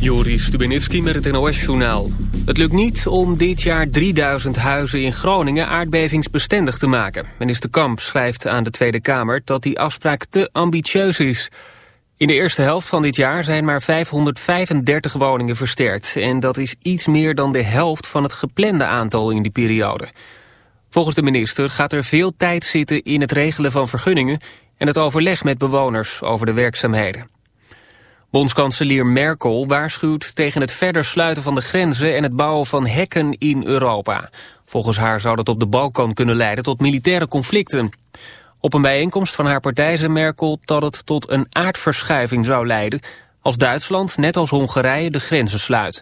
Joris Stubenitski met het NOS-journaal. Het lukt niet om dit jaar 3000 huizen in Groningen aardbevingsbestendig te maken. Minister Kamp schrijft aan de Tweede Kamer dat die afspraak te ambitieus is. In de eerste helft van dit jaar zijn maar 535 woningen versterkt... en dat is iets meer dan de helft van het geplande aantal in die periode. Volgens de minister gaat er veel tijd zitten in het regelen van vergunningen... en het overleg met bewoners over de werkzaamheden. Bondskanselier Merkel waarschuwt tegen het verder sluiten van de grenzen en het bouwen van hekken in Europa. Volgens haar zou dat op de Balkan kunnen leiden tot militaire conflicten. Op een bijeenkomst van haar partij zei Merkel dat het tot een aardverschuiving zou leiden... als Duitsland, net als Hongarije, de grenzen sluit.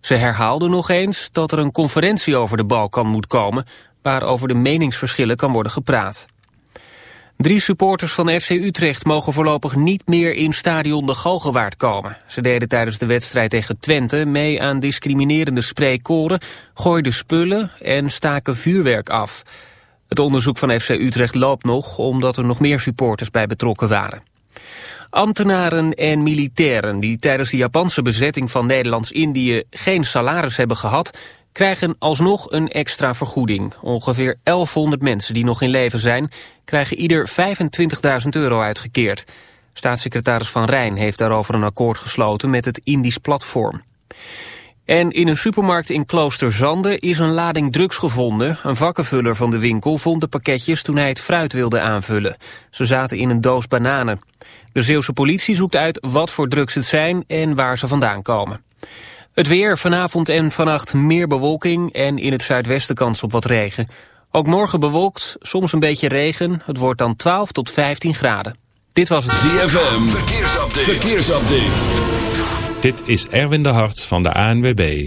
Ze herhaalde nog eens dat er een conferentie over de Balkan moet komen... waarover de meningsverschillen kan worden gepraat. Drie supporters van FC Utrecht mogen voorlopig niet meer in stadion De Galgenwaard komen. Ze deden tijdens de wedstrijd tegen Twente mee aan discriminerende spreekkoren, gooiden spullen en staken vuurwerk af. Het onderzoek van FC Utrecht loopt nog, omdat er nog meer supporters bij betrokken waren. Ambtenaren en militairen die tijdens de Japanse bezetting van Nederlands-Indië geen salaris hebben gehad, krijgen alsnog een extra vergoeding. Ongeveer 1100 mensen die nog in leven zijn... krijgen ieder 25.000 euro uitgekeerd. Staatssecretaris Van Rijn heeft daarover een akkoord gesloten met het Indisch platform. En in een supermarkt in Kloosterzande is een lading drugs gevonden. Een vakkenvuller van de winkel vond de pakketjes toen hij het fruit wilde aanvullen. Ze zaten in een doos bananen. De Zeeuwse politie zoekt uit wat voor drugs het zijn en waar ze vandaan komen. Het weer, vanavond en vannacht meer bewolking en in het zuidwesten kans op wat regen. Ook morgen bewolkt, soms een beetje regen. Het wordt dan 12 tot 15 graden. Dit was het ZFM, verkeersupdate. verkeersupdate. Dit is Erwin de Hart van de ANWB.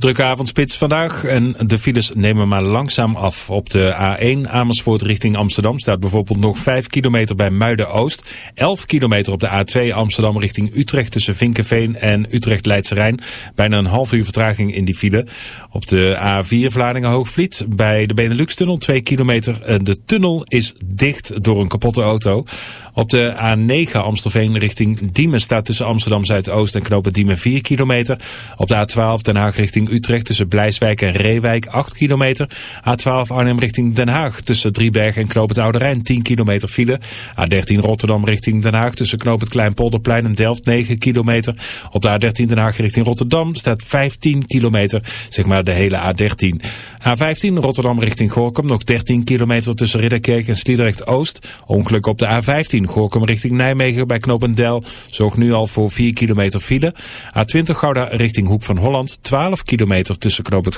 Drukke avondspits vandaag en de files nemen maar langzaam af. Op de A1 Amersfoort richting Amsterdam staat bijvoorbeeld nog 5 kilometer bij Muiden-Oost. 11 kilometer op de A2 Amsterdam richting Utrecht tussen Vinkenveen en Utrecht-Leidse Rijn. Bijna een half uur vertraging in die file. Op de A4 Vlaardingen-Hoogvliet bij de Benelux-tunnel 2 kilometer. De tunnel is dicht door een kapotte auto. Op de A9 Amstelveen richting Diemen staat tussen Amsterdam-Zuidoost en knopen Diemen 4 kilometer. Op de A12 Den Haag richting Utrecht tussen Blijswijk en Reewijk 8 kilometer. A12 Arnhem richting Den Haag tussen Drieberg en Knoop het Oude 10 kilometer file. A13 Rotterdam richting Den Haag tussen Knoop het Kleinpolderplein en Delft 9 kilometer. Op de A13 Den Haag richting Rotterdam staat 15 kilometer, zeg maar de hele A13. A15 Rotterdam richting Gorkum nog 13 kilometer tussen Ridderkerk en Sliedrecht Oost. Ongeluk op de A15 Gorkum richting Nijmegen bij Del zorgt nu al voor 4 kilometer file. A20 Gouda richting Hoek van Holland 12 kilometer kilometer tussen Knoop het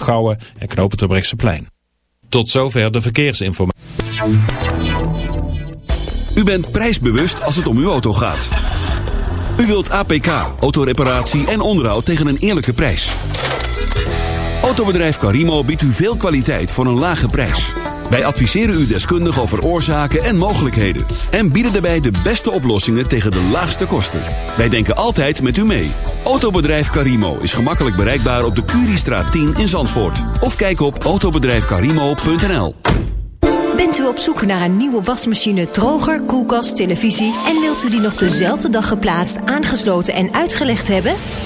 en Knoop het plein. Tot zover de verkeersinformatie. U bent prijsbewust als het om uw auto gaat. U wilt APK, autoreparatie en onderhoud tegen een eerlijke prijs. Autobedrijf Carimo biedt u veel kwaliteit voor een lage prijs. Wij adviseren u deskundig over oorzaken en mogelijkheden. En bieden daarbij de beste oplossingen tegen de laagste kosten. Wij denken altijd met u mee. Autobedrijf Karimo is gemakkelijk bereikbaar op de Curiestraat 10 in Zandvoort. Of kijk op autobedrijfkarimo.nl Bent u op zoek naar een nieuwe wasmachine, droger, koelkast, televisie... en wilt u die nog dezelfde dag geplaatst, aangesloten en uitgelegd hebben?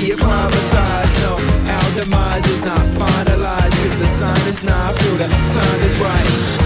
be acclimatized. No, our demise is not finalized. Cause the sun is not through, the time is right.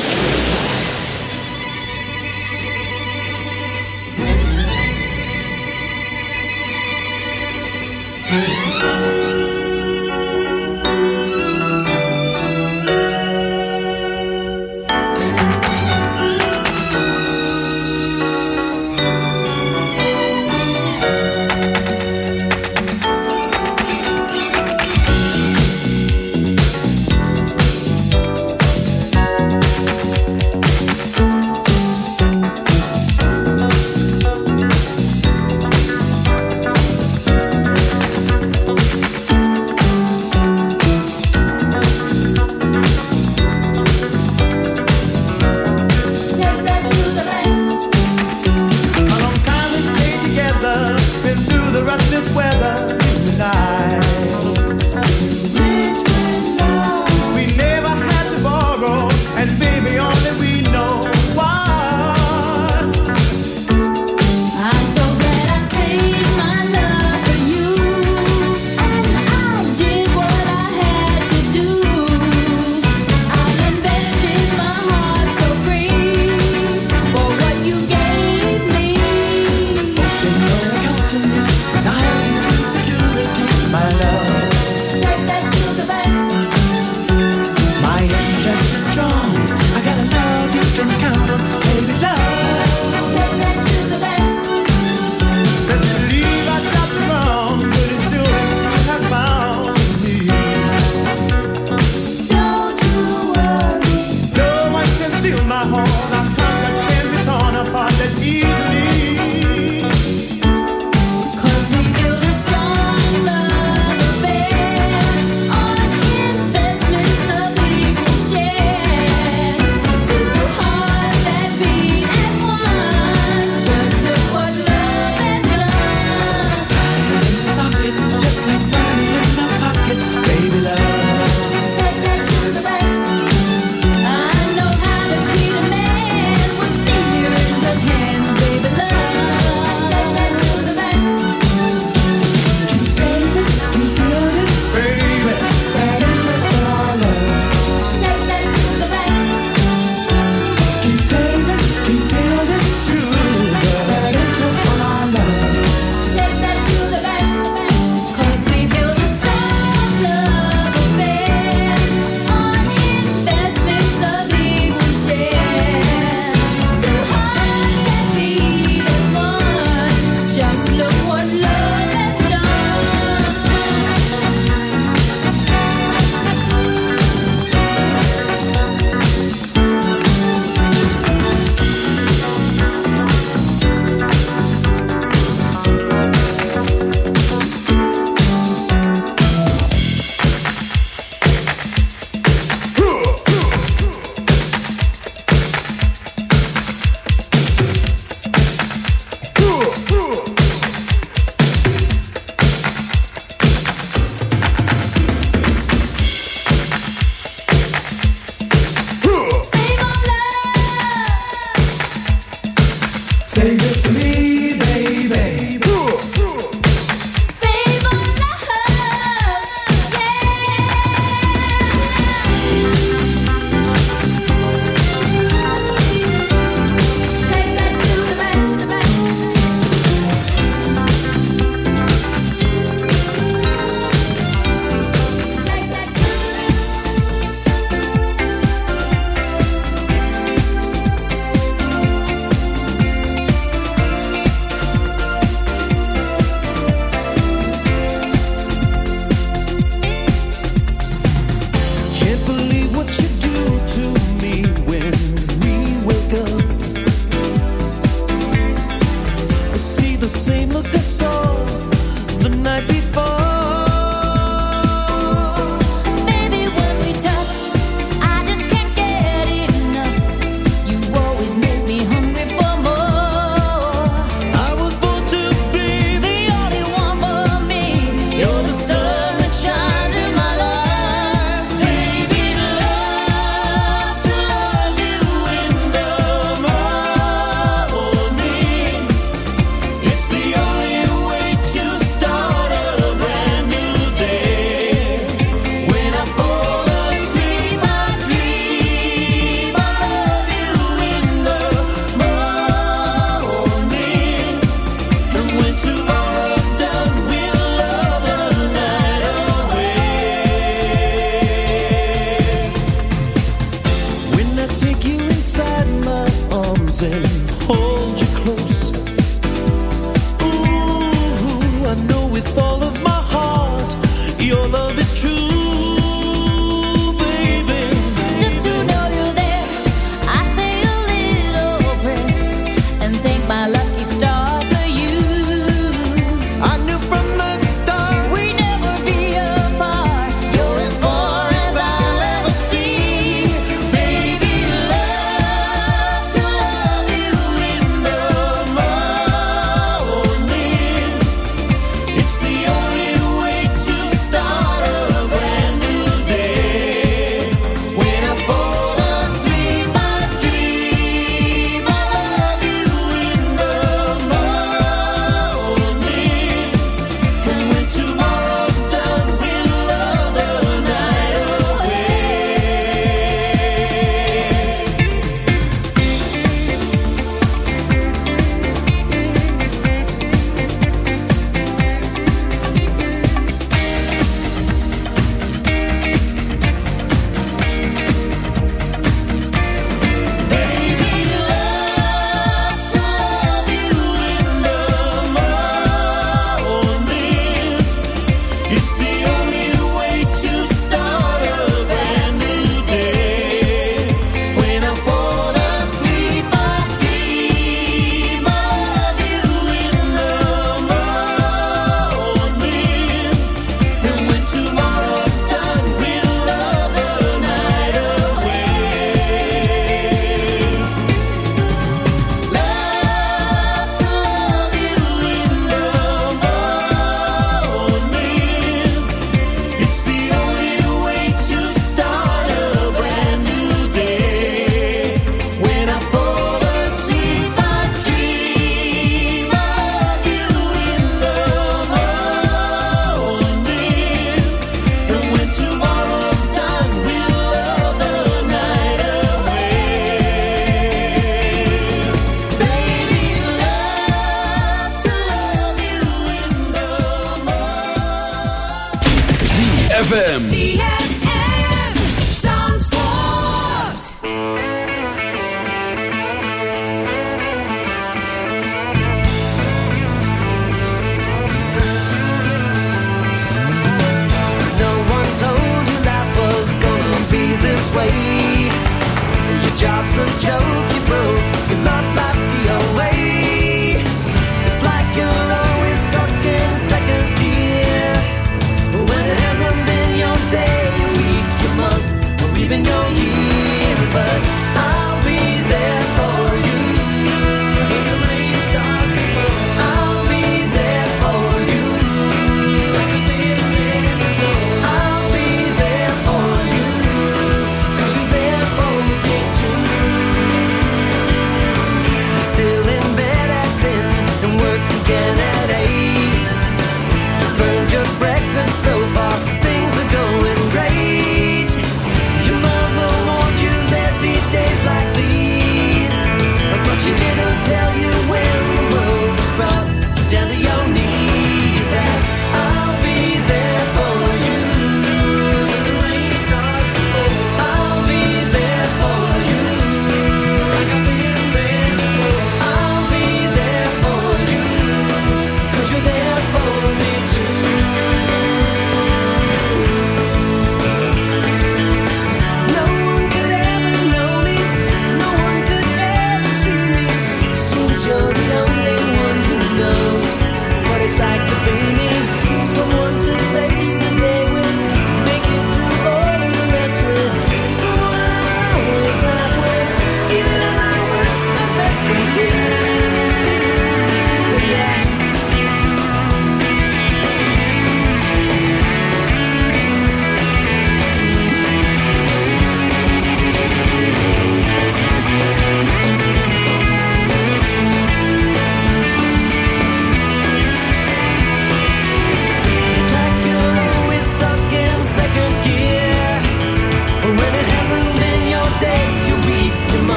Johnson Joe.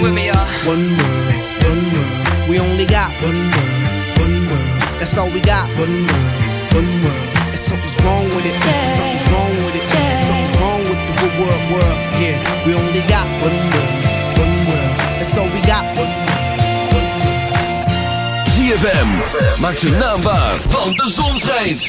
Sing with me, y'all. One world, one world. We only got one world, one world. That's all we got. One world, one world. And something's wrong with it. Yeah. Something's wrong with it. Yeah. Something's wrong with the world, world. Yeah, we only got one world, one world. That's all we got. One world, one world. ZFM maakt zijn naam waar, want de zon schijnt.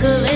circling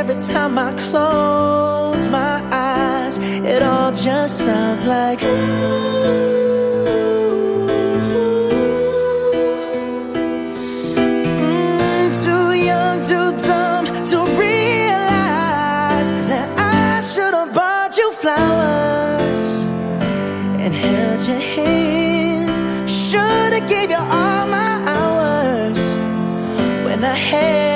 every time I close my eyes. It all just sounds like. Ooh. flowers and held your hand. Should've gave you all my hours when I had.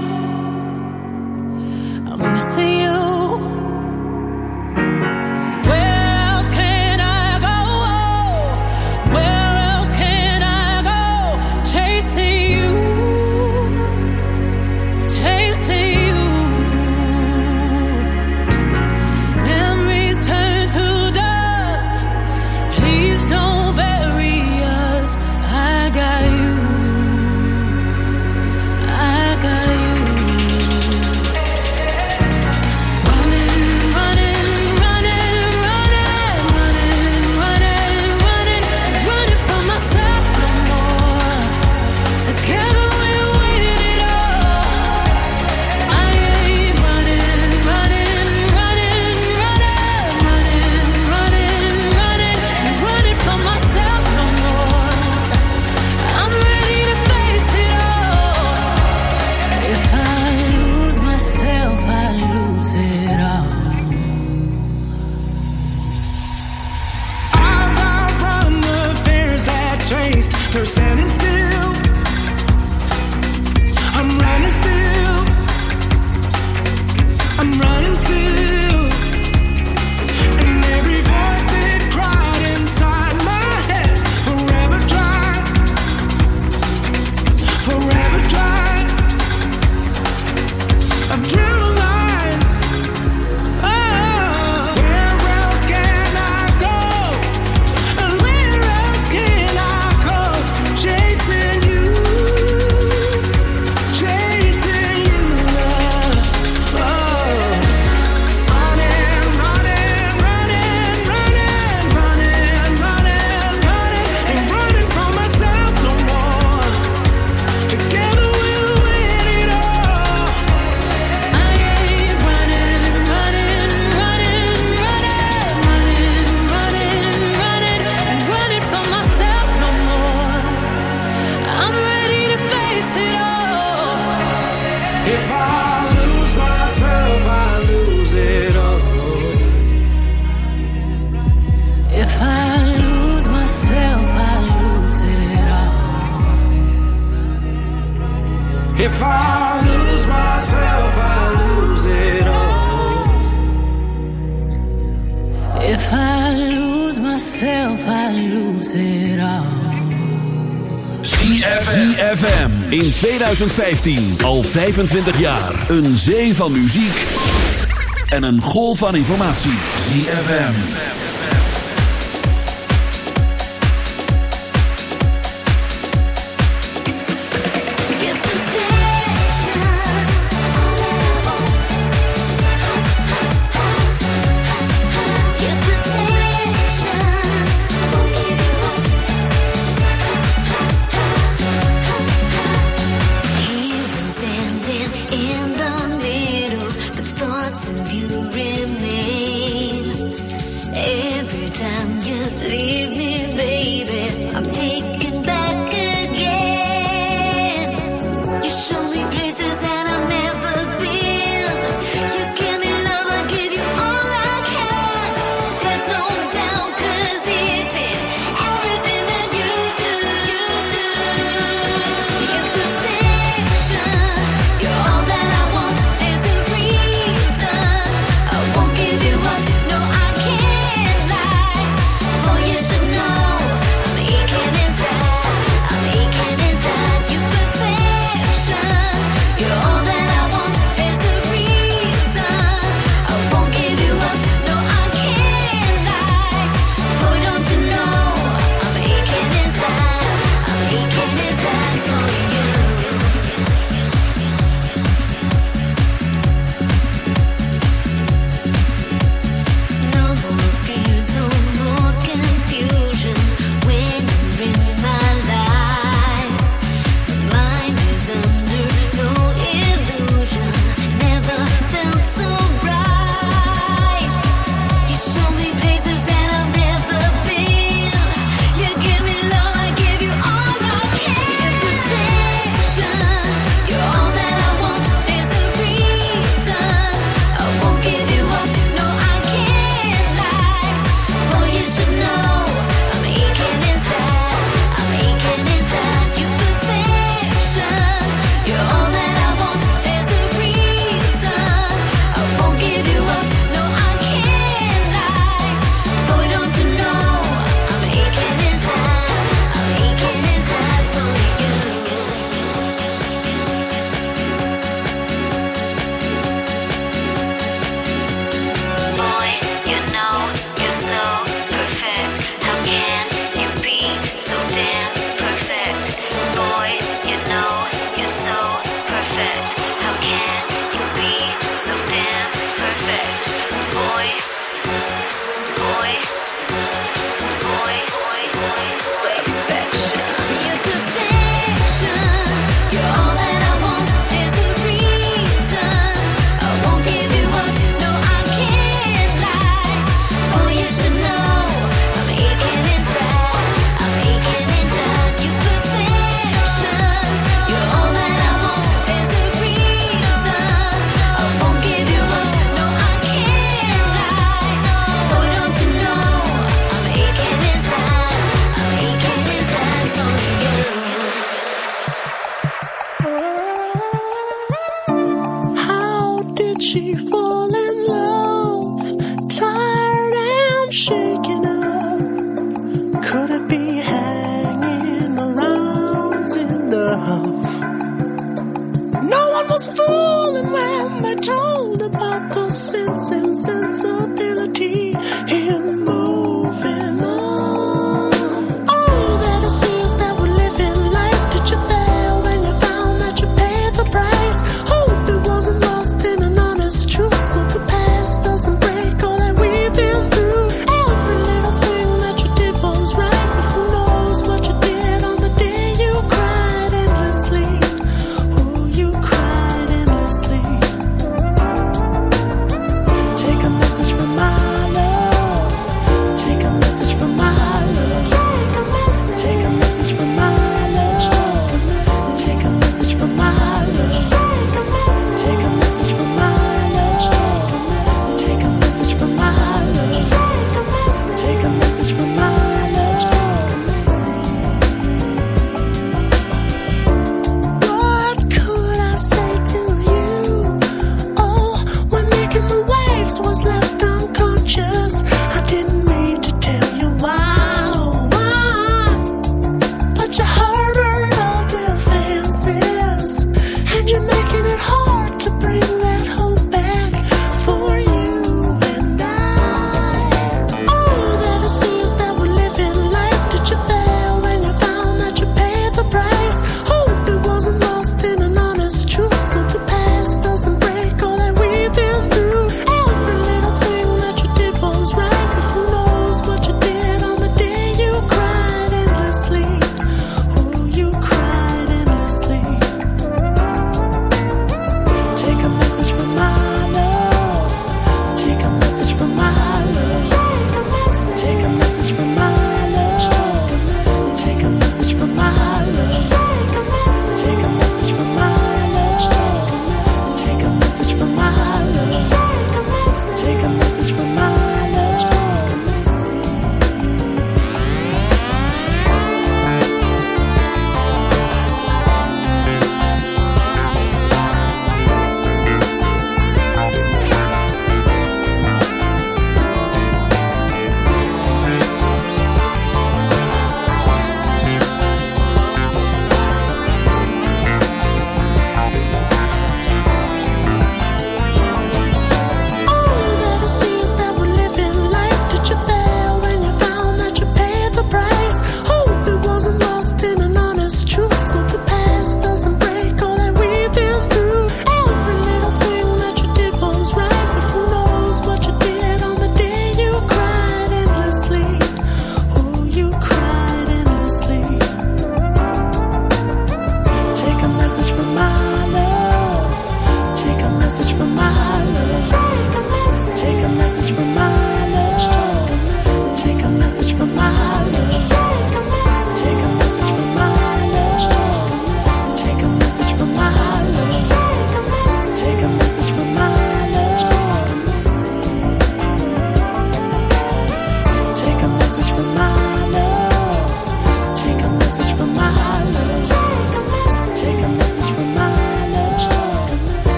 myself, I lose it all. ZFM in 2015 al 25 jaar een zee van muziek en een golf van informatie. ZFM.